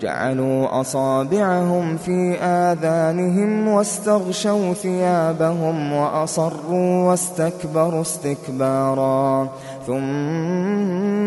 جعلوا أصابعهم في آذانهم واستغشوا ثيابهم وأصروا واستكبروا استكبارا ثم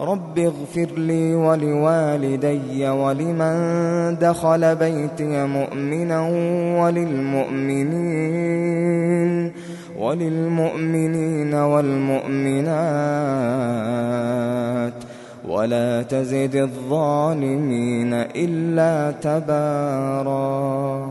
رب اغفر لي ولوالدي ولمن دخل بيتي مؤمنا وللمؤمنين وللمؤمنين والمؤمنات ولا تزد الظالمين إلا تباراً